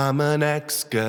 I'm an excavator.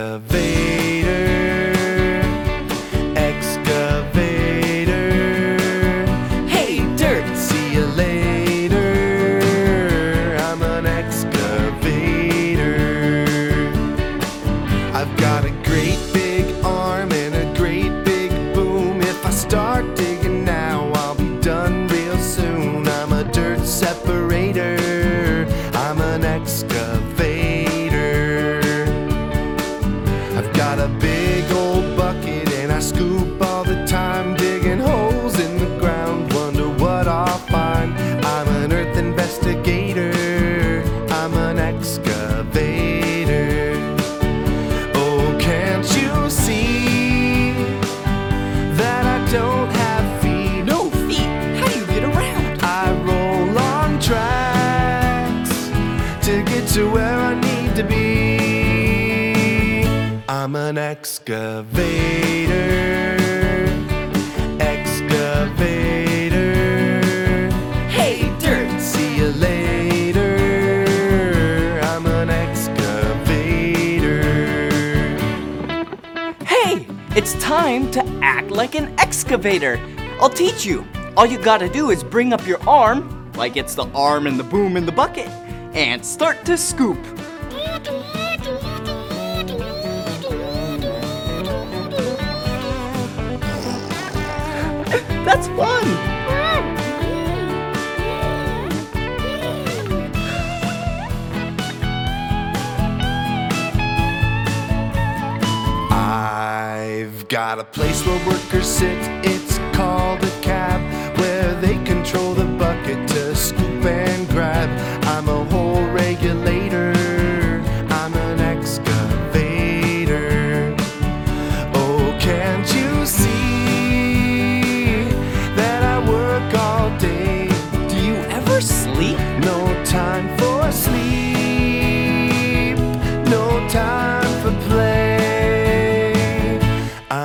Get to where I need to be. I'm an excavator. Excavator. Hey, dirt, see you later. I'm an excavator. Hey, it's time to act like an excavator. I'll teach you. All you gotta do is bring up your arm, like it's the arm and the boom in the bucket, and start to scoop. That's fun! I've got a place where workers sit, it's called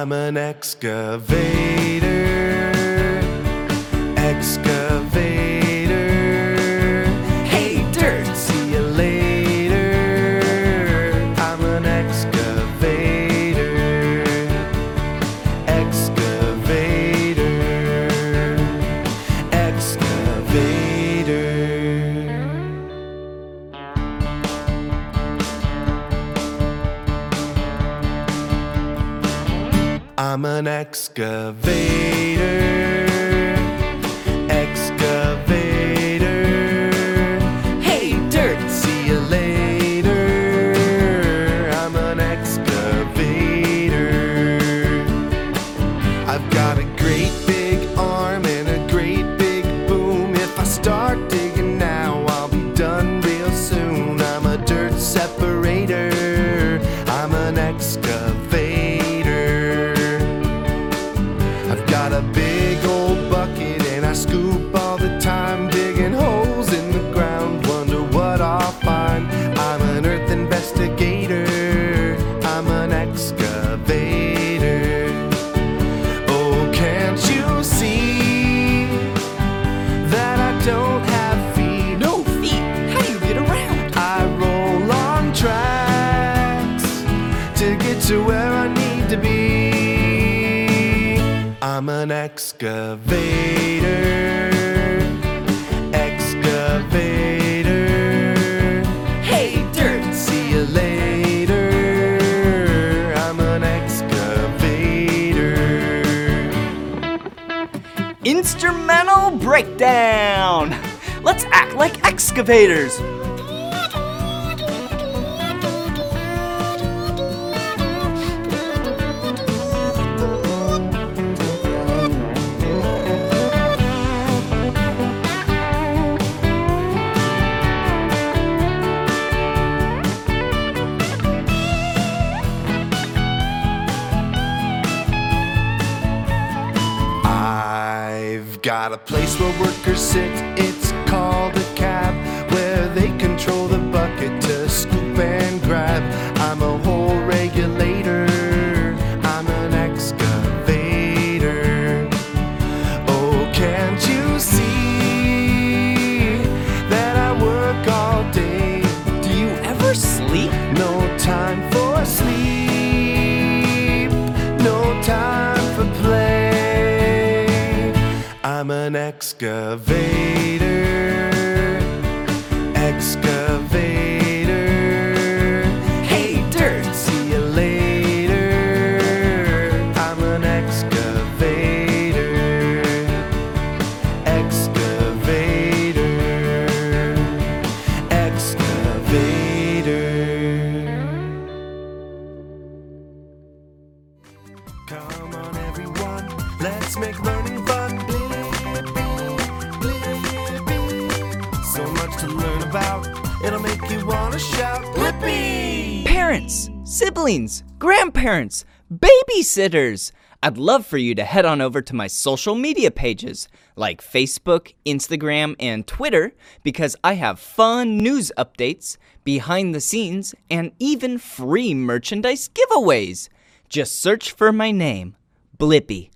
I'm an excavator, excavator. I'm an excavator. Excavator. Hey, dirt, see you later. I'm an excavator. I've got a great big arm and a great big boom. If I start digging now, I'll be done real soon. I'm a dirt separator. I'm an excavator. Excavator. Hey, dirt, see you later. I'm an excavator. Instrumental breakdown. Let's act like excavators. Got a place where workers sit, it's called a cab, where they control the an excavator. Excavator. Hey, dirt! See you later. I'm an excavator. Excavator. Excavator. Come on, everyone. Let's make learning fun. It'll make you want to shout. Blippi! Parents, siblings, grandparents, babysitters. I'd love for you to head on over to my social media pages like Facebook, Instagram, and Twitter because I have fun news updates, behind the scenes, and even free merchandise giveaways. Just search for my name, Blippi.